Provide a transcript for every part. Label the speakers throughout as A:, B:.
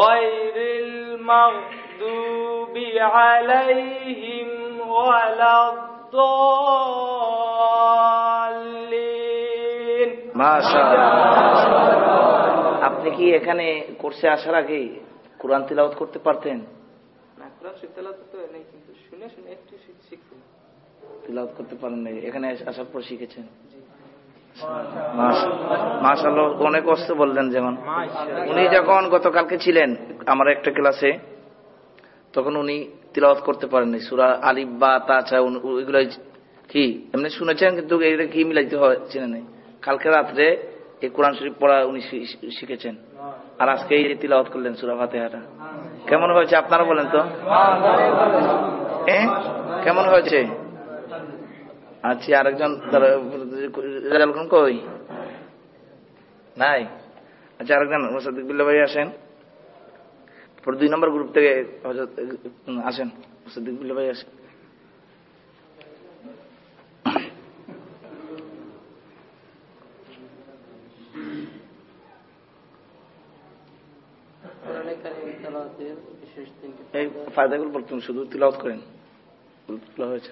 A: غير المغضوب عليهم ولا الضالين
B: আপনি কি এখানে কোর্সে আসার আগে কোরআন তিলাওয়াত করতে পারতেন
A: না কোরআন শরীফ তেলাওয়াত তো নেই কিন্তু শুনে শুনে একটু শি- শিখছি
B: তিলাওয়াত করতে পারেন নাই এখানে আসার পর শিখেছেন
A: জি
B: মাশাল্লাহ অনেক কষ্ট বললেন যেমন। উনি যখন গতকালকে ছিলেন আমার একটা ক্লাসে তখন উনি তিলাওয়াত করতে পারেননি। সুরা আলিফ বা তাছা ওইগুলো কি? এমনি শুনেছেন কিন্তু এটা কি মিলাইতে হয় চিনে নেই। কালকে রাত্রে এই কোরআন শরীফ পড়া উনি শিখেছেন। আর আজকে এই তিলাওয়াত করলেন সুরা ফাতেহাটা। কেমন হয়েছে আপনারা বলেন তো? কেমন হয়েছে? আচ্ছা আরেকজন কই? নাই? আচ্ছা আরেকজন মোসাদ্দিক বিল্লা ভাই আসেন। দুই নম্বর গ্রুপ থেকে আসেন। মোসাদ্দিক বিল্লা ভাই আসেন। এই ফায়দাগুলো বলতেন, শুধু তিলাওয়াত করেন। হয়েছে।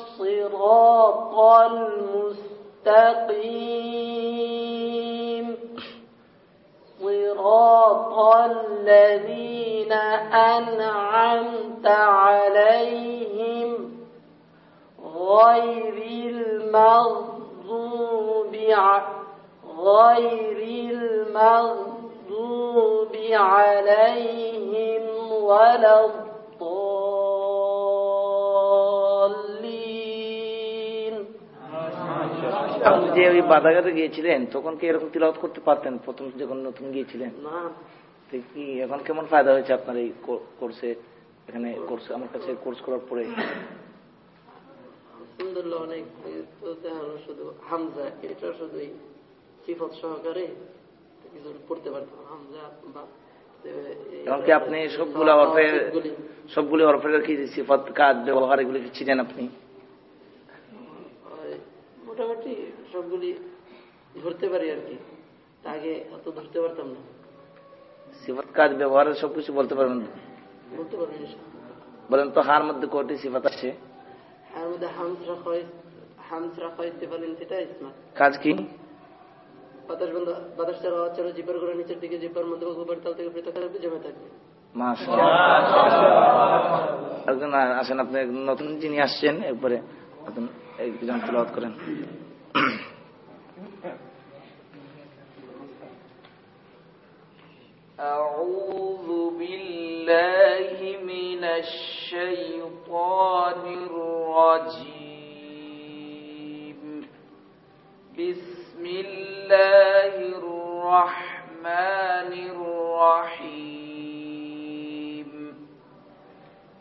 A: المستقيم. صراط الذين أنعمت عليهم غير المغضوب غير المغضوب عليهم ولا الضالين.
B: আপনি যে ওই গিয়েছিলেন তখন কি এরকম তিলাওয়াত করতে পারতেন? প্রথম যখন নতুন গিয়েছিলেন? কি এখন কেমন ফায়দা হয়েছে আপনার এই কোর্সে? এখানে কোর্স আমার কাছে কোর্স করার পরে?
A: আলহামদুলিল্লাহ অনেক। দেখানো শুধু হামজা এটা শুধুই সিফত সহকারে কিছু পড়তে পারতাম। হামজা বা
B: এমনকি আপনি সবগুলো অর্ফের সবগুলি। অর্ফের কি সিফত কাজ ব্যবহার এগুলি কি ছিলেন আপনি?
A: মোটামুটি সবগুলি ধরতে পারি আর কি। আগে অত ধরতে পারতাম না।
B: সিফত কাজ ব্যবহারের সবকিছু বলতে পারবেন
A: বলতে পারব ইনশাআল্লাহ।
B: বলেন তো হার মধ্যে কয়টি সিফত আছে?
A: এর মধ্যে হামসরা হয় হামসরা হয় সেফালিন সেটা ইসমাত
B: কাজ কি?
A: বাতাস বন্ধ বাতাস নিচের দিকে মধ্যে উপর তাল থেকে পৃথক জমে থাকবে।
B: একজন আসেন আপনি নতুন যিনি আসছেন একবারে একজন একজন তিলাওয়াত করেন
A: أعوذ بالله من الشيطان الرجيم بسم الله الرحمن الرحيم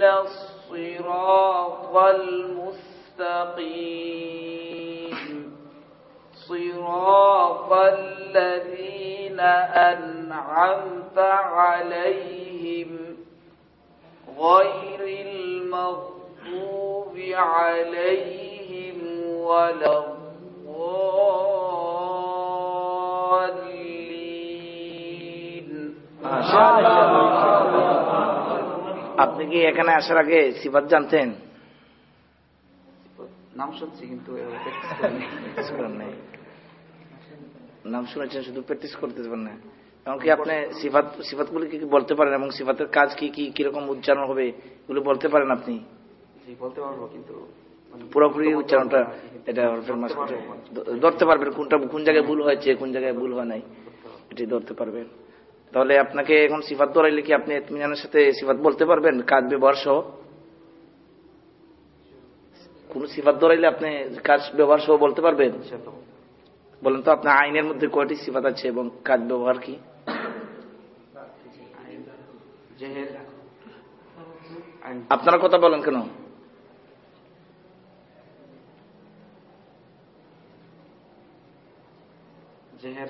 C: اهدنا الصراط المستقيم. صراط الذين أنعمت عليهم غير المغضوب عليهم ولا الضالين.
B: আপনি কি এখানে আসার আগে সিফাত জানতেন?
C: নাম শুনছি কিন্তু।
B: নাম শুনেছেন শুধু প্র্যাকটিস করতে পারেন না। এমনকি আপনি সিফাত সিফাতগুলি কি বলতে পারেন এবং সিফাতের কাজ কি কি কীরকম উচ্চারণ হবে এগুলো বলতে পারেন আপনি?
C: বলতে পারব কিন্তু মানে
B: পুরোপুরি উচ্চারণটা এটা।
C: ধরতে
B: পারবেন কোনটা কোন জায়গায় ভুল হয়েছে কোন জায়গায় ভুল হয় নাই। এটি ধরতে পারবেন। তাহলে আপনাকে এখন সিফাত ধরাইলে কি আপনি এতমিনানের সাথে সিফাত বলতে পারবেন? কাজ ব্যবহার সহ? কোন সিফাত ধরাইলে আপনি কাজ ব্যবহার সহ বলতে পারবেন? বলেন তো আপনার আইনের মধ্যে কয়টি সিফাত আছে এবং কাজ ব্যবহার কি? আপনারা কথা বলেন কেন?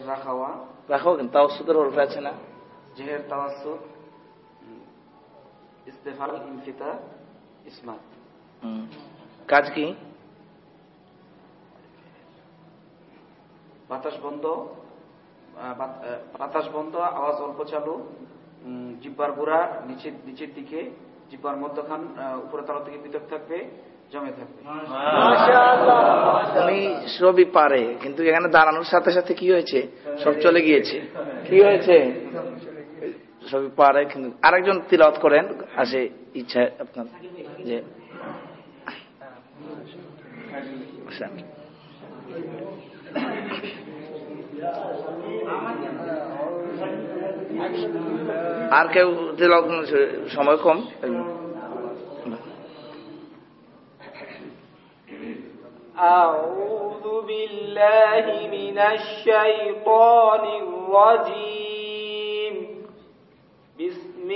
C: রাখাওয়া।
B: রাখো কেন তাও সুদের ওরফে আছে না?
C: জেহের তাওয়াসুদ ইস্তেফাল ইনফিতা ইসমাত।
B: কাজ কি?
C: বাতাস বন্ধ বাতাস বন্ধ আওয়াজ অল্প চালু জিব্বার গোড়া নিচের নিচের দিকে জিব্বার মধ্যখান উপরে তলা থেকে পৃথক থাকবে জমে থাকবে।
B: উনি সবই পারে কিন্তু এখানে দাঁড়ানোর সাথে সাথে কি হয়েছে? সব চলে গিয়েছে। কি হয়েছে? সবই পারে কিন্তু আরেকজন তিলাওয়াত করেন আসে ইচ্ছা আপনার যে আচ্ছা। আর কেউ তিলাওয়াত করেন? সময় কম
D: أعوذ بالله من الشيطان الرجيم بسم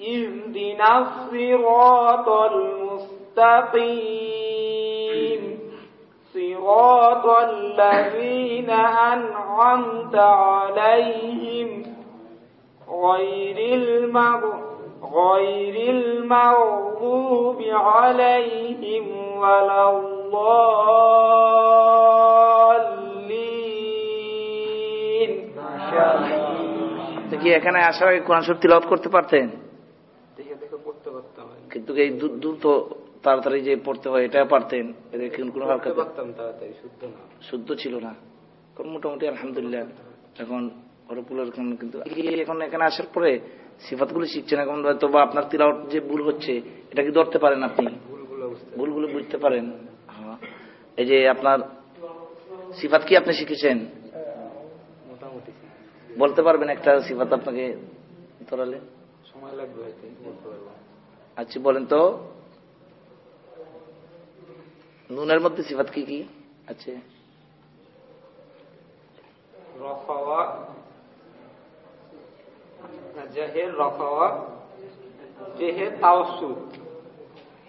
D: اهدنا الصراط المستقيم صراط الذين أنعمت عليهم غير المغضوب غير المغضوب عليهم ولا الضالين
B: আপনি কি এখানে আসার আগে কোরআন শরীফ তিলাওয়াত করতে পারতেন কিন্তু এই দূর দূর তাড়াতাড়ি যে পড়তে হয় এটা পারতেন। কোনো হালকা
C: পারতাম তাড়াতাড়ি শুদ্ধ
B: ছিল না। এখন মোটামুটি আলহামদুলিল্লাহ। এখন হরপুলের কিন্তু এখন এখানে আসার পরে সিফাতগুলো শিখছেন এখন হয়তো বা আপনার তিলাওয়াত যে ভুল হচ্ছে এটা কি ধরতে পারেন আপনি?
C: ভুলগুলো বুঝতে
B: পারেন। হ্যাঁ। এই যে আপনার সিফাত কি আপনি শিখেছেন?
C: মোটামুটি
B: বলতে পারবেন একটা সিফাত আপনাকে ধরালে
C: সময় লাগবে
B: আচ্ছা বলেন তো। নুনের মধ্যে সিফাত কি কি? আছে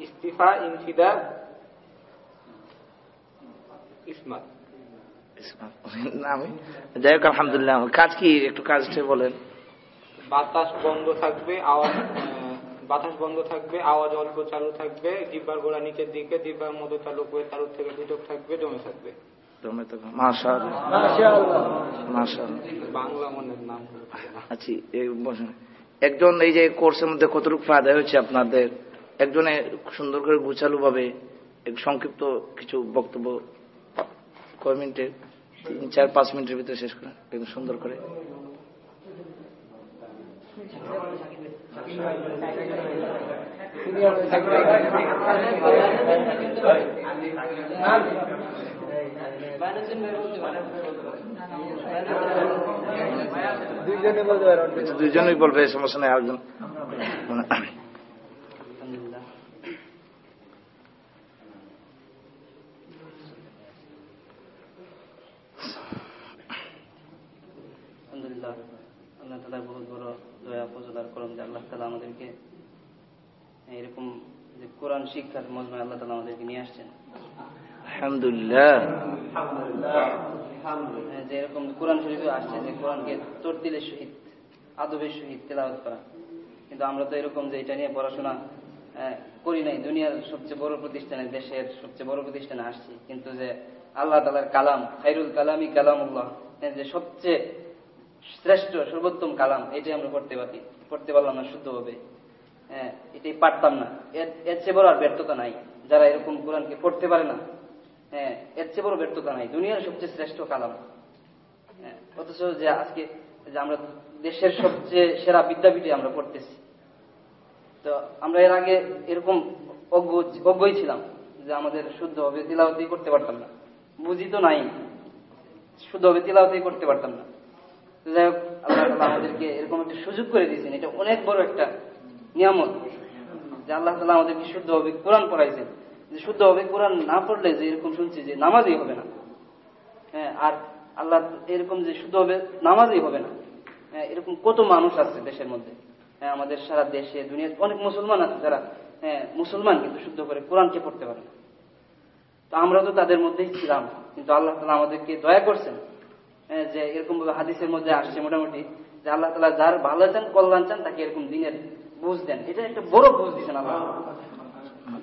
D: ইস্তিফা ইনফিদা ইসমাত।
B: আমি। যাই হোক আলহামদুলিল্লাহ কাজ কি? একটু কাজটা বলেন।
D: বাতাস বন্ধ থাকবে আওয়াজ বাতাস বন্ধ থাকবে আওয়াজ অল্প চালু থাকবে জিব্বার গোড়া নিচের দিকে জিব্বার মধ্যে চালু করে তালুর থেকে পৃথক থাকবে জমে থাকবে।
B: আচ্ছা। একজন এই যে কোর্সের মধ্যে কতটুকু ফায়দা হয়েছে আপনাদের? একজনে সুন্দর করে গুছালু ভাবে সংক্ষিপ্ত কিছু বক্তব্য কয় মিনিটে তিন চার পাঁচ মিনিটের ভিতরে শেষ করেন। একদম সুন্দর করে। আচ্ছা, দুইজনই বলবে সমস্যা নেই আরেকজন মানে,
E: আলহামদুলিল্লাহ আলহামদুলিল্লাহ আল্লাহ তালা বহুত বড় দয়া ফজল আর করম যে আল্লাহ তালা আমাদেরকে এরকম যে কোরআন শিক্ষার মজমায় আল্লাহ তালা আমাদেরকে নিয়ে আসছেন।
B: আলহামদুলিল্লাহ।
E: হ্যাঁ, যে এরকম কোরআন শরীফে আসছে যে কোরআনকে তরতিলের সহিত আদবের সহিত তেলাওয়াত করা। কিন্তু আমরা তো এরকম যে এটা নিয়ে পড়াশোনা করি নাই। দুনিয়ার সবচেয়ে বড় প্রতিষ্ঠানে দেশের সবচেয়ে বড় প্রতিষ্ঠানে আসছি। কিন্তু যে আল্লাহ তালার কালাম খাইরুল কালামি কালামুল্লাহ হ্যাঁ, যে সবচেয়ে শ্রেষ্ঠ সর্বোত্তম কালাম এটাই আমরা পড়তে পারি। পড়তে পারলাম না শুদ্ধভাবে। হ্যাঁ এটাই পারতাম না। এর চেয়ে বড় আর ব্যর্থতা নাই। যারা এরকম কোরআনকে পড়তে পারে না হ্যাঁ এর চেয়ে বড় ব্যর্থতা নাই। দুনিয়ার সবচেয়ে শ্রেষ্ঠ কালাম। হ্যাঁ, অথচ যে আজকে যে আমরা দেশের সবচেয়ে সেরা বিদ্যাপীঠে আমরা পড়তেছি। তো আমরা এর আগে এরকম অজ্ঞ অজ্ঞই ছিলাম যে আমাদের শুদ্ধভাবে তিলাওয়াতি করতে পারতাম না। বুঝি তো নাই শুদ্ধভাবে তিলাওয়াতি করতে পারতাম না। আমাদেরকে এরকম একটা সুযোগ করে দিয়েছেন। এটা অনেক বড় একটা নিয়ামত। যে আল্লাহ তালা আমাদেরকে শুদ্ধভাবে কোরআন পড়াইছেন। যে শুদ্ধভাবে কোরআন না পড়লে যে এরকম শুনছি যে নামাজই হবে না। হ্যাঁ আর আল্লাহ এরকম যে শুদ্ধভাবে নামাজই হবে না। হ্যাঁ, এরকম কত মানুষ আছে দেশের মধ্যে। হ্যাঁ আমাদের সারা দেশে দুনিয়ার অনেক মুসলমান আছে যারা হ্যাঁ মুসলমান কিন্তু শুদ্ধ করে কোরআনকে পড়তে পারে তো আমরা তো তাদের মধ্যেই ছিলাম কিন্তু আল্লাহ তালা আমাদেরকে দয়া করছেন যে এরকম ভাবে হাদিসের মধ্যে আসছে মোটামুটি, যে আল্লাহ তালা যার ভালো চান, কল্যাণ চান, তাকে এরকম দিনের বুঝ দেন। এটা একটা বড় বুঝ দিচ্ছেন আল্লাহ।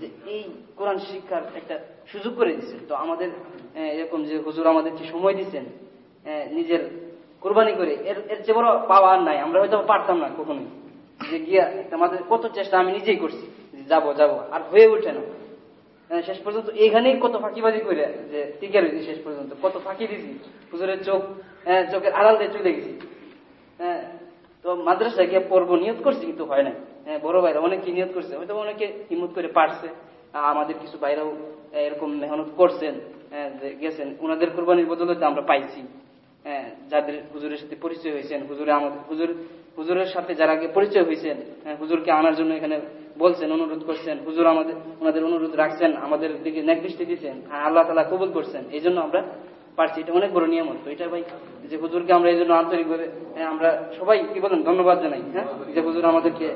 E: যে এই কোরআন শিক্ষার একটা সুযোগ করে দিচ্ছেন তো আমাদের এরকম যে হুজুর আমাদের আমাদেরকে সময় দিচ্ছেন নিজের কোরবানি করে, এর এর চেয়ে বড় পাওয়া আর নাই। আমরা হয়তো পারতাম না কখনোই। যে গিয়া, আমাদের কত চেষ্টা আমি নিজেই করছি, যে যাব যাব, আর হয়ে ওঠে না। শেষ পর্যন্ত এখানেই কত ফাঁকিবাজি করে যে টিকে রয়েছি শেষ পর্যন্ত কত ফাঁকি দিছি হুজুরের চোখ হ্যাঁ, চোখের আড়াল দিয়ে চলে গেছি। হ্যাঁ তো মাদ্রাসায় গিয়ে পড়ব নিয়ত করছি কিন্তু হয় না হ্যাঁ বড় ভাইরা অনেকে নিয়ত করছে হয়তো অনেকে হিম্মত করে পারছে আমাদের কিছু ভাইরাও আহ, এরকম মেহনত করছেন হ্যাঁ, গেছেন ওনাদের কোরবানির বদলতে আমরা পাইছি। হ্যাঁ, যাদের হুজুরের সাথে পরিচয় হয়েছেন হুজুরে আমাদের হুজুর হুজুরের সাথে যারা পরিচয় হয়েছেন হ্যাঁ, হুজুরকে আনার জন্য এখানে বলছেন অনুরোধ করছেন হুজুর আমাদের ওনাদের অনুরোধ রাখছেন আমাদের দিকে নেকদৃষ্টি দিচ্ছেন আল্লাহ তালা কবুল করছেন এই জন্য আমরা পারছি। এটা অনেক বড় নিয়ামত। তো এটা ভাই যে হুজুরকে আমরা এই জন্য আন্তরিকভাবে আমরা সবাই কি বলেন ধন্যবাদ জানাই হ্যাঁ? যে হুজুর আমাদেরকে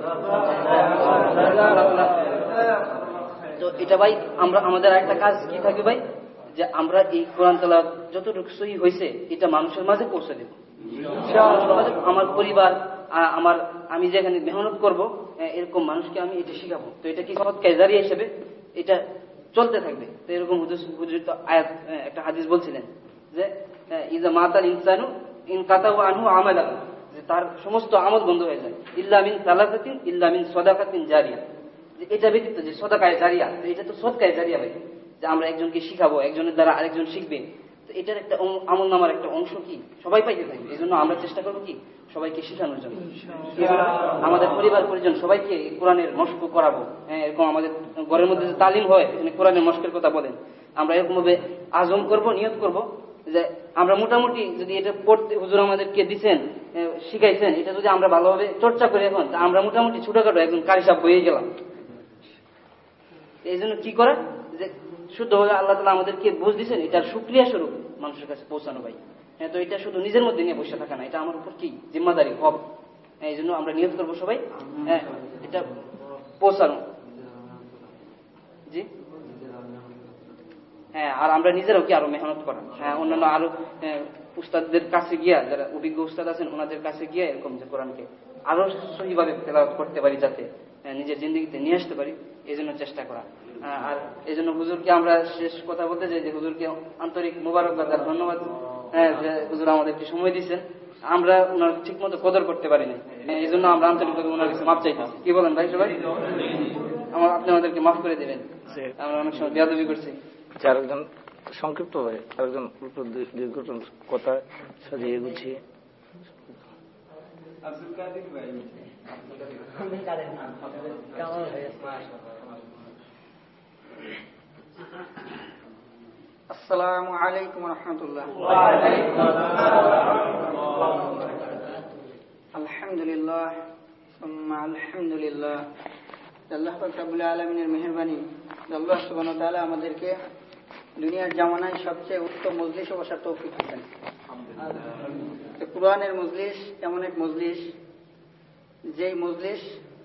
E: তো এটা ভাই আমরা আমাদের একটা কাজ কি থাকবে ভাই যে আমরা এই কোরআন তালা যতটুকু সহি হয়েছে এটা মানুষের মাঝে পৌঁছে দেব। আমার পরিবার আমার, আমি যেখানে মেহনত করব এরকম মানুষকে আমি এটা শিখাবো। তো এটা কি সৎ কেজারি হিসেবে এটা চলতে থাকবে? তো এরকম আয়াত একটা হাদিস বলছিলেন যে ইজা মাতাল ইনসানু ইন কাতাহু আনহু আমালা যে তার সমস্ত আমল বন্ধ হয়ে যায়। ইল্লামিন সালাকাতিন ইল্লামিন সদাকাতিন জারিয়া। যে এটা ব্যতীত যে সদাকায় জারিয়া এটা তো সদকায় জারিয়া ভাই। যে আমরা একজনকে শিখাবো, একজনের দ্বারা আরেকজন শিখবে। তো এটার একটা আমল নামার একটা অংশ কি? সবাই পাইতে থাকবে এই জন্য আমরা চেষ্টা করব কি? সবাইকে শেখানোর জন্য। আমাদের পরিবার পরিজন সবাইকে কোরআনের মস্ক করাবো। হ্যাঁ এরকম আমাদের ঘরের মধ্যে যে তালিম হয় এখানে কোরআনের মস্কের কথা বলেন। আমরা এরকম ভাবে আজম করব নিয়ত করব যে আমরা মোটামুটি যদি এটা পড়তে হুজুর আমাদেরকে দিচ্ছেন শিখাইছেন এটা যদি আমরা ভালোভাবে চর্চা করি এখন আমরা মোটামুটি ছোটখাটো একজন কারিসাব হয়ে গেলাম। এই জন্য কি করা? যে শুদ্ধভাবে আল্লাহ তালা আমাদেরকে বুঝ দিচ্ছেন এটার সুক্রিয়া স্বরূপ মানুষের কাছে পৌঁছানো ভাই। হ্যাঁ তো এটা শুধু নিজের মধ্যে নিয়ে বসে থাকা না এটা আমার উপর কি? জিম্মাদারি হব হ্যাঁ এই জন্য আমরা নিয়োগ করব সবাই হ্যাঁ এটা পৌঁছানো। জি? হ্যাঁ আর আমরা নিজেরাও কি আরও মেহনত করা হ্যাঁ অন্যান্য আরও হ্যাঁ, উস্তাদদের কাছে গিয়া যারা অভিজ্ঞ উস্তাদ আছেন ওনাদের কাছে গিয়া এরকম যে কোরআনকে আরও সহিভাবে তেলাওয়াত করতে পারি যাতে হ্যাঁ, নিজের জিন্দগিতে নিয়ে আসতে পারি এই জন্য চেষ্টা করা। আর এই জন্য হুজুরকে আমরা শেষ কথা বলতে চাই যে হুজুরকে আন্তরিক মোবারকবাদ আর ধন্যবাদ। হ্যাঁ যে হুজুর আমাদেরকে সময় দিচ্ছেন আমরা ওনার ঠিক মতো কদর করতে পারিনি। হ্যাঁ, এই জন্য আমরা আন্তরিকভাবে ওনার কাছে মাপ চাইতেছি। কি বলেন ভাই সবাই? আমার আপনি আমাদেরকে মাফ করে দিবেন। আমরা অনেক সময় বেয়াদবি করছি।
B: আচ্ছা, আরেকজন সংক্ষিপ্ত ভাবে আরেকজন দীর্ঘ কথা সাজিয়ে গুছিয়ে।
F: আসসালামু আলাইকুম রহমতুল্লাহ। আলহামদুলিল্লাহ আলহামদুলিল্লাহ। আল্লাহ আলমিনের মেহরবানি, আল্লাহ সুবহানাহু ওয়া তাআলা আমাদেরকে দুনিয়ার জামানায় সবচেয়ে উত্তম মজলিসে বসার তৌফিক কোরআনের মজলিস এমন এক মজলিস, যেই মজলিস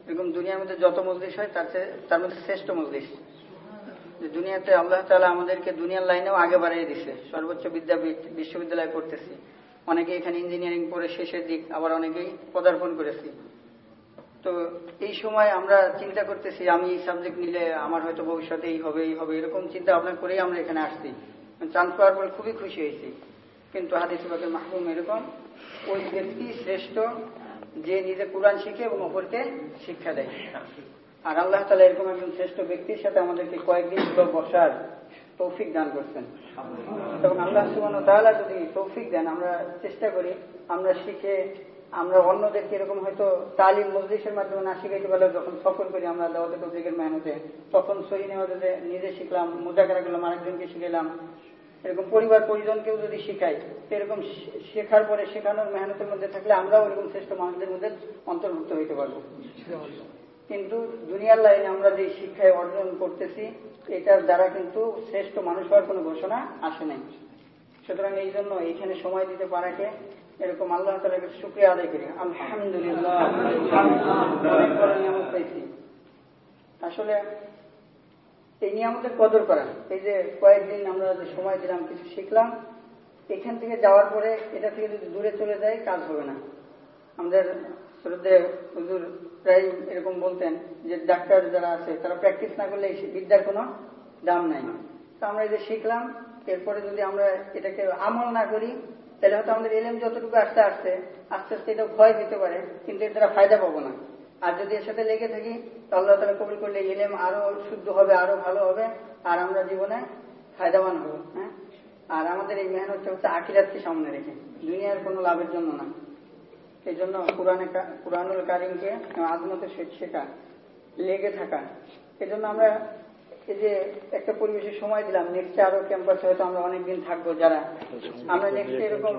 F: এরকম দুনিয়ার মধ্যে যত মজলিস হয় তার তার মধ্যে শ্রেষ্ঠ মজলিস। দুনিয়াতে আল্লাহ তাআলা আমাদেরকে দুনিয়ার লাইনেও আগে বাড়িয়ে দিছে। সর্বোচ্চ বিদ্যাপীঠ বিশ্ববিদ্যালয় পড়তেছি অনেকে এখানে ইঞ্জিনিয়ারিং পড়ে শেষের দিক, আবার অনেকেই পদার্পণ করেছি। তো এই সময় আমরা চিন্তা করতেছি, আমি এই সাবজেক্ট নিলে আমার হয়তো ভবিষ্যতে এই হবে এই হবে, এরকম চিন্তা ভাবনা করেই আমরা এখানে আসছি। চান্স পাওয়ার পরে খুবই খুশি হয়েছি। কিন্তু হাদিস বাকের মাহবুম এরকম, ওই ব্যক্তি শ্রেষ্ঠ যে নিজে কোরআন শিখে এবং অপরকে শিক্ষা দেয়। আর আল্লাহ তালা এরকম একজন শ্রেষ্ঠ ব্যক্তির সাথে আমাদেরকে কয়েকদিন বসার তৌফিক দান করছেন। এবং আল্লাহ সুবান তাহলে যদি তৌফিক দেন, আমরা চেষ্টা করি, আমরা শিখে, আমরা অন্যদেরকে এরকম হয়তো তালিম মজলিসের মাধ্যমে না শিখাইতে পারলে যখন সফর করি, আমরা দাওয়াতে তৌফিকের মেহনতে, তখন সহি নেওয়াতে নিজে শিখলাম, মোজাকারা করলাম, আরেকজনকে শিখাইলাম। এরকম পরিবার পরিজনকেও যদি শিখাই এরকম শেখার পরে শেখানোর মেহনতের মধ্যে থাকলে আমরাও এরকম শ্রেষ্ঠ মানুষদের মধ্যে অন্তর্ভুক্ত হইতে পারব। কিন্তু দুনিয়ার লাইনে আমরা যে শিক্ষায় অর্জন করতেছি, এটার দ্বারা কিন্তু শ্রেষ্ঠ মানুষ হওয়ার কোনো ঘোষণা আসে নাই। সুতরাং এই জন্য এইখানে সময় দিতে পারাকে এরকম আল্লাহ তালার কাছে শুক্রিয়া আদায় করি। আলহামদুলিল্লাহ। আসলে এই নিয়ামতের কদর করা, এই যে কয়েকদিন আমরা যে সময় দিলাম, কিছু শিখলাম, এখান থেকে যাওয়ার পরে এটা থেকে যদি দূরে চলে যায় কাজ হবে না। আমাদের হুজুর প্রায় এরকম বলতেন যে ডাক্তার যারা আছে, তারা প্র্যাকটিস না করলে বিদ্যার কোনো দাম নাই। তো আমরা যে শিখলাম, এরপরে যদি আমরা এটাকে আমল না করি, তাহলে হয়তো আমাদের এলএম যতটুকু আসতে আসতে, আস্তে আস্তে এটা ভয় দিতে পারে, কিন্তু এর দ্বারা ফায়দা পাবো না। আর যদি এর সাথে লেগে থাকি তাহলে তারা কবুল করলে এলএম আরও শুদ্ধ হবে, আরও ভালো হবে, আর আমরা জীবনে ফায়দাবান হব হ্যাঁ? আর আমাদের এই মেহনতটা হচ্ছে আখিরাতকে সামনে রেখে। দুনিয়ার কোনো লাভের জন্য না। এই জন্য কোরআনে কোরআনুল কারিমকে আজমতের সহিত শেখা লেগে থাকা। এই জন্য আমরা এই যে একটা পরিবেশের সময় দিলাম নেক্সটে আরও ক্যাম্পাসে হয়তো আমরা অনেকদিন থাকব যারা। আমরা নেক্সটে এরকম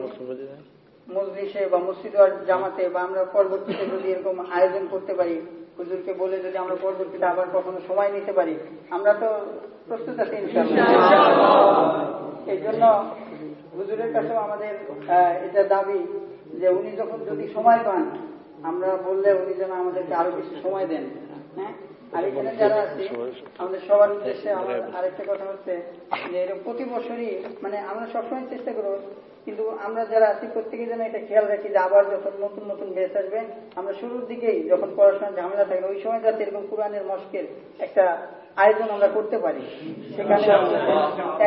F: মসজিদে বা মসজিদ জামাতে বা আমরা পরবর্তীতে যদি এরকম আয়োজন করতে পারি হুজুরকে বলে যদি আমরা পরবর্তীতে আবার কখনো সময় নিতে পারি আমরা তো প্রস্তুত আছি ইনশাআল্লাহ। এই জন্য হুজুরের কাছেও আমাদের এটা দাবি যে উনি যখন যদি সময় পান, আমরা বললে উনি যেন আমাদেরকে আরও বেশি সময় দেন। হ্যাঁ? আর এখানে যারা আছি, আমাদের সবার উদ্দেশ্যে আরেকটা কথা হচ্ছে যে এরকম প্রতি বছরই মানে আমরা সবসময় চেষ্টা করব, কিন্তু আমরা যারা আছি প্রত্যেকে যেন এটা খেয়াল রাখি যে আবার যখন নতুন নতুন বেস আসবে, আমরা শুরুর দিকেই যখন পড়াশোনার ঝামেলা থাকবে ওই সময় যাতে এরকম কোরআনের মস্কের একটা আয়োজন আমরা করতে পারি। সেখানে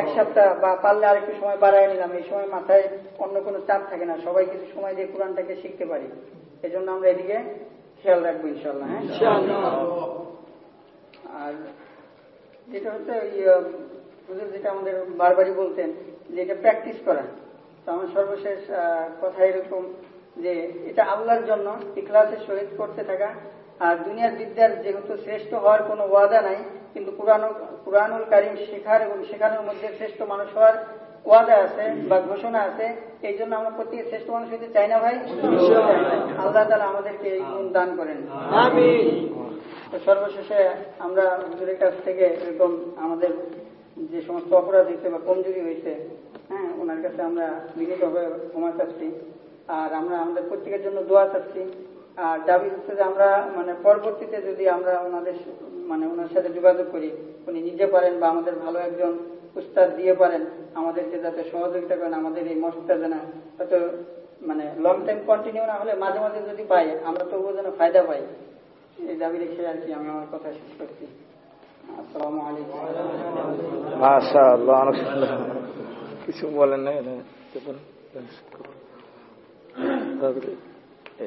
F: এক সপ্তাহ বা পারলে আরেকটু সময় বাড়ায় নিলাম। এই সময় মাথায় অন্য কোনো চাপ থাকে না। সবাই কিছু সময় দিয়ে কোরআনটাকে শিখতে পারি। এজন্য আমরা এদিকে খেয়াল রাখব ইনশাল্লাহ হ্যাঁ? আর যেটা হচ্ছে যেটা আমাদের বারবারই বলতেন যে এটা প্র্যাকটিস করা। তো আমার সর্বশেষ কথা এরকম যে এটা আল্লাহর জন্য ইখলাসের সহিত করতে থাকা আর দুনিয়ার বিদ্যার যেহেতু শ্রেষ্ঠ হওয়ার কোনো ওয়াদা নাই কিন্তু কোরআন কোরআনুল কারিম শেখার এবং শেখানোর মধ্যে শ্রেষ্ঠ মানুষ হওয়ার ওয়াদা আছে বা ঘোষণা আছে এই জন্য আমরা প্রত্যেকে শ্রেষ্ঠ মানুষ হইতে চাই না ভাই? আল্লাহ তালা আমাদেরকে এই গুণ দান করেন। সর্বশেষে আমরা হুজুরের কাছ থেকে এরকম আমাদের যে সমস্ত অপরাধ হয়েছে বা কমজুরি হয়েছে হ্যাঁ ওনার কাছে আমরা বিনীতভাবে ক্ষমা চাচ্ছি। আর আমরা আমাদের প্রত্যেকের জন্য দোয়া চাচ্ছি। আর দাবি হচ্ছে যে আমরা মানে পরবর্তীতে যদি আমরা ওনাদের মানে ওনার সাথে যোগাযোগ করি, উনি নিজে পারেন বা আমাদের ভালো একজন উস্তাদ দিয়ে পারেন, আমাদেরকে যাতে সহযোগিতা করেন, আমাদের এই মস্তা যেন হয়তো মানে লং টাইম কন্টিনিউ না হলে মাঝে মাঝে যদি পাই, আমরা তবুও যেন ফায়দা পাই। এই দাবি রেখে আর কি, আমি আমার কথা শেষ করছি। আসসালামু আলাইকুম।
B: কিছু বলেন না এ,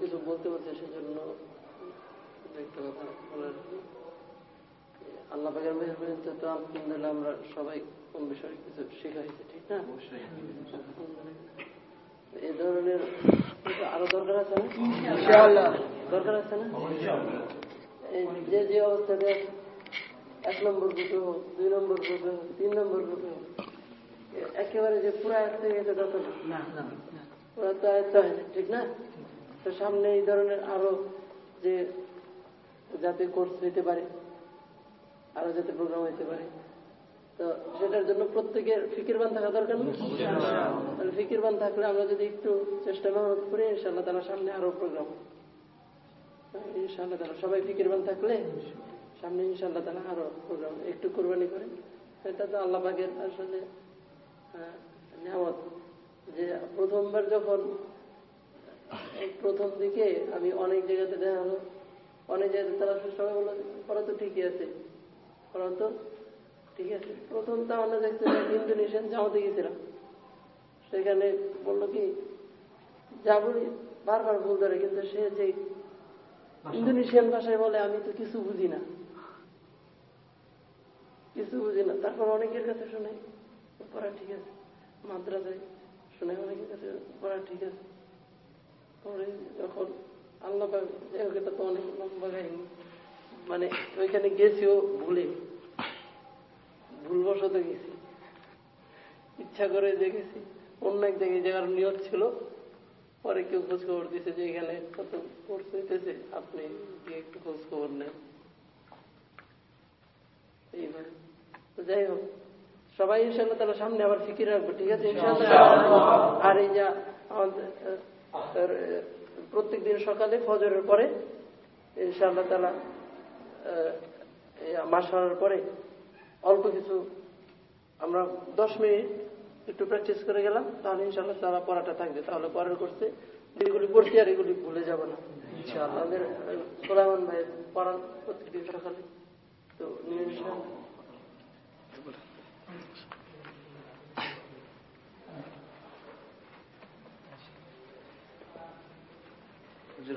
G: কিছু বলতে বলছে সেজন্য একটা কথা বলার আল্লাহ পাকের মেহরবানিতে তো আলহামদুলিল্লাহ আমরা সবাই কোন বিষয়ে কিছু শেখা হয়েছে ঠিক না? এই ধরনের আরও দরকার আছে না? দরকার আছে না? যে যে অবস্থাতে এক নম্বর হোক দুই নম্বর হোক তিন নম্বর হোক একেবারে যে পুরো আয়ত্ত হয়ে গেছে দরকার না। পুরো তো আয়ত্ত হয় না, ঠিক না? তো সামনে এই ধরনের আরও যে যাতে কোর্স হইতে পারে আরও যাতে প্রোগ্রাম হইতে পারে তো সেটার জন্য প্রত্যেকের ফিকিরবান থাকা দরকার না ফিকিরবান থাকলে আমরা যদি একটু চেষ্টা মেহনত করি ইনশাল্লাহ তারা সামনে আরও প্রোগ্রাম ইনশাল্লাহ তারা সবাই ফিকিরবান থাকলে সামনে ইনশাল্লাহ তারা আরও প্রোগ্রাম একটু কোরবানি করে এটা তো আল্লাহ পাকের আসলে নিয়ামত যে প্রথমবার যখন প্রথম দিকে আমি অনেক জায়গাতে দেখা হলো, অনেক জায়গাতে তারা সবাই বলল, ওরা তো ঠিকই আছে। ওরা তো ঠিক আছে। প্রথম তো আমরা দেখতে ইন্দোনেশিয়ান জামাতে গেছিলাম। সেখানে বলল কি যাবই বারবার ভুল ধরে, কিন্তু সে যে ইন্দোনেশিয়ান ভাষায় বলে, আমি তো কিছু বুঝি না। কিছু বুঝি না। তারপর অনেকের কাছে শুনে পড়া ঠিক আছে। মাদ্রাসায় শুনে অনেকের কাছে পড়া ঠিক আছে। পরে যখন আল্লাহ তো অনেক লম্বা কাহিনী। মানে ওইখানে গেছিও ভুলে। ভুলবশত গেছি। ইচ্ছা করে যে গেছি অন্য এক জায়গায় যাওয়ার নিয়ত ছিল। পরে কেউ খোঁজ খবর দিছে যে এখানে কত কোর্স আপনি গিয়ে একটু খোঁজ খবর নেন। তো যাই হোক সবাই ইনশাল্লাহ তাহলে সামনে আবার ফিকির রাখব ঠিক আছে? আর এই যা আমাদের প্রত্যেক দিন সকালে ফজরের পরে ইনশাআল্লাহ তালা মাস হওয়ার পরে অল্প কিছু আমরা দশ মিনিট একটু প্র্যাকটিস করে গেলাম তাহলে ইনশাল্লাহ তারা পড়াটা থাকবে। তাহলে পরের করতে যেগুলি পড়ছি আর এগুলি ভুলে যাব না। আমাদের সোলাইমান ভাই পড়ান প্রত্যেকদিন সকালে।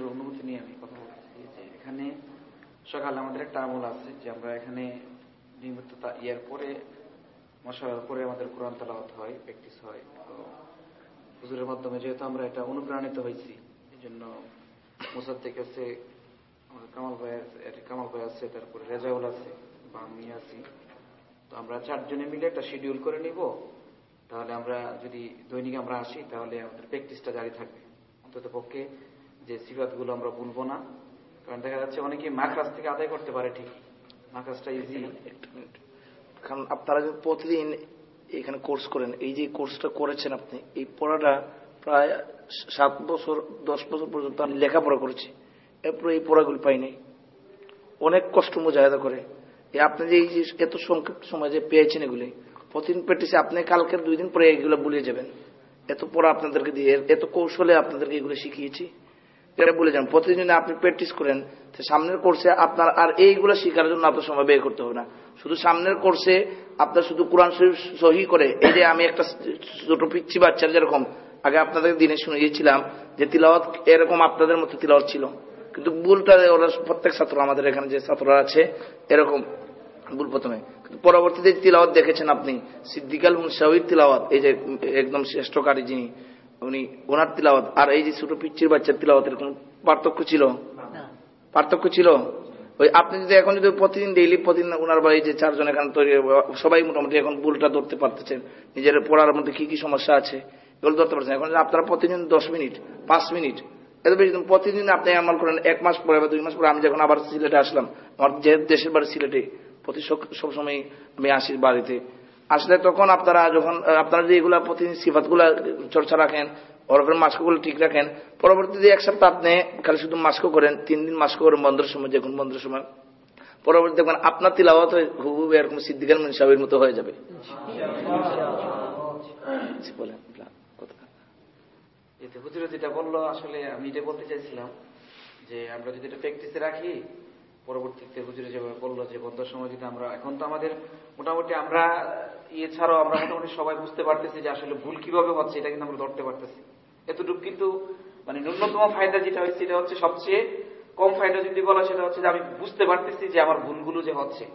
C: অনুমতি নিয়ে আমি কথা বলতেছি যে এখানে সকালে আমাদের একটা আমল আছে যে আমরা এখানে নিয়মিত ইয়ার পরে, মশালার পরে আমাদের কোরআন তালাওয়াত হয়, প্র্যাকটিস হয়। তো হুজুরের মাধ্যমে যেহেতু আমরা এটা অনুপ্রাণিত হয়েছি এই জন্য আছে আমাদের কামাল ভাই কামাল ভাই আছে, তারপরে রেজাউল আছে, বা আমি আছি। তো আমরা চারজনে মিলে একটা শিডিউল করে নিব। তাহলে আমরা যদি দৈনিক আমরা আসি, তাহলে আমাদের প্র্যাকটিসটা জারি থাকবে। অন্তত পক্ষে যে সিফাতগুলো আমরা না। কারণ দেখা যাচ্ছে অনেকে মাখরাজ থেকে আদায় করতে পারে ঠিক। মাখরাজটা ইজি
B: কারণ আপনারা যদি প্রতিদিন এখানে কোর্স করেন, এই যে কোর্সটা করেছেন আপনি, এই পড়াটা প্রায় সাত বছর, দশ বছর পর্যন্ত আমি লেখাপড়া করেছি। এরপরে এই পড়াগুলি পাইনি অনেক কষ্ট মুজাহিদা করে। আপনি যে এই এত সংক্ষিপ্ত সময় যে পেয়েছেন এগুলি, প্রতিদিন প্র্যাকটিসে আপনি কালকের দুই দিন পরে এগুলো ভুলে যাবেন। এত পড়া আপনাদেরকে দিয়ে, এত কৌশলে আপনাদেরকে এগুলো শিখিয়েছি। এটা বলে যান। প্রতিদিন আপনি প্র্যাকটিস করেন সামনের কোর্সে আপনার আর এইগুলো শেখার জন্য আপনার সময় ব্যয় করতে হবে না। শুধু সামনের কোর্সে আপনার শুধু কোরআন শরীফ সহি করে, এই যে আমি একটা ছোট পিচ্ছি বাচ্চার যেরকম, আগে আপনাদের দিনে শুনিয়েছিলাম যে তিলাওয়াত এরকম আপনাদের মতো তিলাওয়াত ছিল। কিন্তু ভুলটা ওরা প্রত্যেক ছাত্র আমাদের এখানে যে ছাত্ররা আছে এরকম ভুল প্রথমে। পরবর্তীতে তিলাওয়াত দেখেছেন আপনি সিদ্দিকাল মুসাহির তিলাওয়াত এই যে একদম শ্রেষ্ঠকারী যিনি উনি ওনার তিলাওয়াত আর এই যে ছোট পিচ্ছির বাচ্চার তিলাওয়াতের কোন পার্থক্য ছিল? পার্থক্য ছিল? ওই আপনি যদি এখন যদি প্রতিদিন ডেইলি প্রতিদিন ওনার বাড়ি যে চারজন এখানে তৈরি সবাই মোটামুটি এখন ভুলটা ধরতে পারতেছেন। নিজের পড়ার মধ্যে কি কি সমস্যা আছে এগুলো ধরতে পারছেন এখন আপনারা প্রতিদিন দশ মিনিট পাঁচ মিনিট এত বেশি দিন প্রতিদিন আপনি আমল করেন এক মাস পরে বা দুই মাস পরে আমি যখন আবার সিলেটে আসলাম আমার যে দেশের বাড়ি সিলেটে প্রতি সবসময় আমি আসি বাড়িতে। আসলে তখন আপনারা যখন আপনারা যে এগুলা প্রতিদিন সিফাতগুলা চর্চা রাখেন ওরফের মাস্কগুলো ঠিক রাখেন পরবর্তীতে এক সপ্তাহ আপনি খালি শুধু মাস্ক করেন তিন দিন মাস্ক করেন বন্ধের সময় যখন বন্ধের সময় পরবর্তী দেখবেন আপনার তিলাওয়াত হুবু এরকম সিদ্দিকার মন সাহেবের মতো হয়ে যাবে। বলেন।
C: এতে হুজুরে যেটা বলল, আসলে আমি এটা বলতে চাইছিলাম যে আমরা যদি এটা প্র্যাকটিসে রাখি, পরবর্তীতে হুজুরে যেভাবে বলল যে বন্ধের সময় যদি আমরা, এখন তো আমাদের মোটামুটি আমরা ইয়ে ছাড়াও আমরা মোটামুটি সবাই বুঝতে পারতেছি যে আসলে ভুল কীভাবে হচ্ছে, এটা কিন্তু আমরা ধরতে পারতেছি। এতটুকু কিন্তু মানে ন্যূনতম ফায়দা যেটা হচ্ছে সেটা হচ্ছে সবচেয়ে কম ফায়দা যদি বলা সেটা হচ্ছে যে আমি বুঝতে পারতেছি যে আমার ভুলগুলো যে হচ্ছে,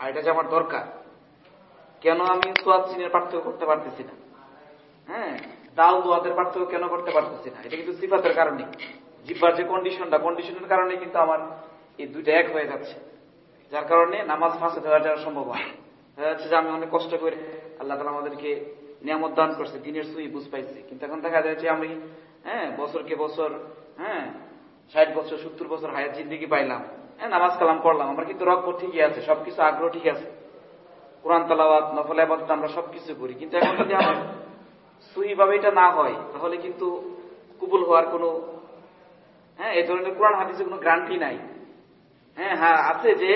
C: আর এটা যে আমার দরকার। কেন আমি সোয়াদ চিনের পার্থক্য করতে পারতেছি না? হ্যাঁ? ডাল দোয়াদের পার্থক্য কেন করতে পারতেছি না? এটা কিন্তু সিফাতের কারণে। জিব্বার যে কন্ডিশনটা কন্ডিশনের কারণে কিন্তু আমার এই দুইটা এক হয়ে যাচ্ছে। যার কারণে নামাজ ফাঁসে দেওয়া যাওয়ার সম্ভব হয়। দেখা যাচ্ছে যে আমি অনেক কষ্ট করে আল্লাহ তালা আমাদেরকে নিয়ামত দান করছে, দিনের সুই বুঝ পাইছি। কিন্তু এখন দেখা যাচ্ছে আমি হ্যাঁ বছরকে বছর হ্যাঁ ষাট বছর, সত্তর বছর হায়াত জিন্দিগি পাইলাম। হ্যাঁ নামাজ কালাম করলাম আমার কিন্তু রক্ত ঠিকই আছে, সবকিছু আগ্রহ ঠিক আছে। কোরআন তালাবাদ নফল আবাদত আমরা সবকিছু করি। কিন্তু এখন যদি আমার সহিভাবে এটা না হয়, তাহলে কিন্তু কবুল হওয়ার কোনো হ্যাঁ এই ধরনের কোরআন হাদিসে কোনো গ্রান্টি নাই। হ্যাঁ হ্যাঁ আছে যে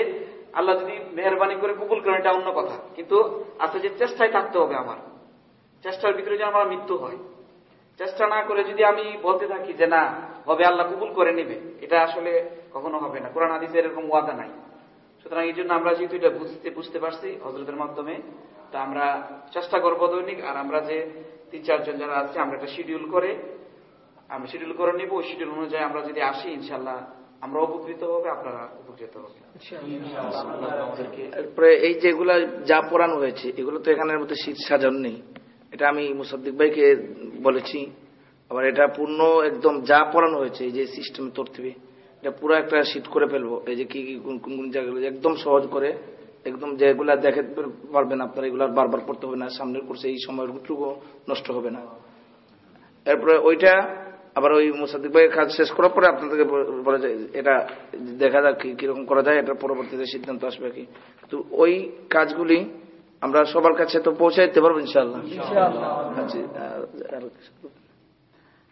C: আল্লাহ যদি মেহরবানি করে কবুল করেন, এটা অন্য কথা। কিন্তু আছে যে চেষ্টায় থাকতে হবে আমার। চেষ্টার ভিতরে যেন আমার মৃত্যু হয়। চেষ্টা না করে যদি আমি বলতে থাকি যে না, হবে আল্লাহ কবুল করে নেবে, এটা আসলে কখনো হবে না। কোরআন হাদিসের এরকম ওয়াদা নাই। সুতরাং এই জন্য আমরা যেহেতু এটা বুঝতে বুঝতে পারছি হজরতের মাধ্যমে, তা আমরা চেষ্টা করব দৈনিক, আর আমরা যে তিন চারজন যারা আছে আমরা একটা শিডিউল করে আমরা শিডিউল করে নিব। ওই শিডিউল অনুযায়ী আমরা যদি আসি ইনশাল্লাহ আমরা উপকৃত হবে আপনারা উপকৃত হবে
B: এই যেগুলা যা পড়ানো হয়েছে এগুলো তো এখানের মধ্যে শীত সাজন নেই। এটা আমি মুসাদ্দিক ভাইকে বলেছি। আবার এটা পূর্ণ একদম যা পড়ানো হয়েছে এই যে সিস্টেমে তরতিবে এটা পুরো একটা শীত করে ফেলব। এই যে কি কি কোন কোন জায়গাগুলো একদম সহজ করে একদম যেগুলা দেখে পারবেন আপনারা এগুলা বারবার পড়তে হবে না সামনের কোর্সে এই সময়টুকু নষ্ট হবে না। এরপরে ওইটা আবার ওই মুসাদ্দিক ভাইয়ের কাজ শেষ করার পরে আপনাদেরকে বলা যায় এটা দেখা যাক কি কীরকম করা যায় এটা পরবর্তীতে সিদ্ধান্ত আসবে কি। তো ওই কাজগুলি আমরা সবার কাছে তো পৌঁছে দিতে পারব ইনশাল্লাহ আচ্ছা,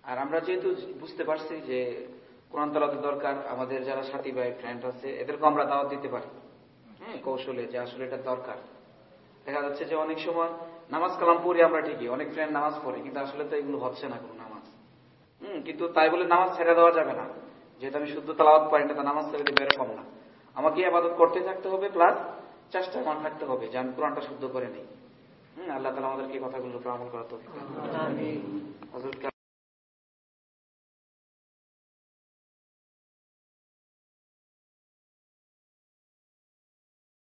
B: আর-
C: আমরা যেহেতু বুঝতে পারছি যে কোরআন তালাতের দরকার আমাদের যারা সাথী ভাই ফ্রেন্ড আছে এদেরকে আমরা দাওয়াত দিতে পারি। হ্যাঁ কৌশলে যে আসলে এটা দরকার। দেখা যাচ্ছে যে অনেক সময় নামাজ কালাম পড়ি আমরা ঠিকই অনেক ফ্রেন্ড নামাজ পড়ে কিন্তু আসলে তো এগুলো হচ্ছে না কোনো নামাজ। হম কিন্তু তাই বলে নামাজ ছেড়ে দেওয়া যাবে না। যেহেতু আমি শুদ্ধ তালাবাদ পারি না তা নামাজ ছেড়ে দেবে এরকম না। আমাকে আবাদত করতে থাকতে হবে প্লাস চেষ্টা আমার থাকতে হবে যে আমি কোরআনটা শুদ্ধ করে নেই। হম আল্লাহ তালা আমাদেরকে এই কথাগুলো আমল করা তো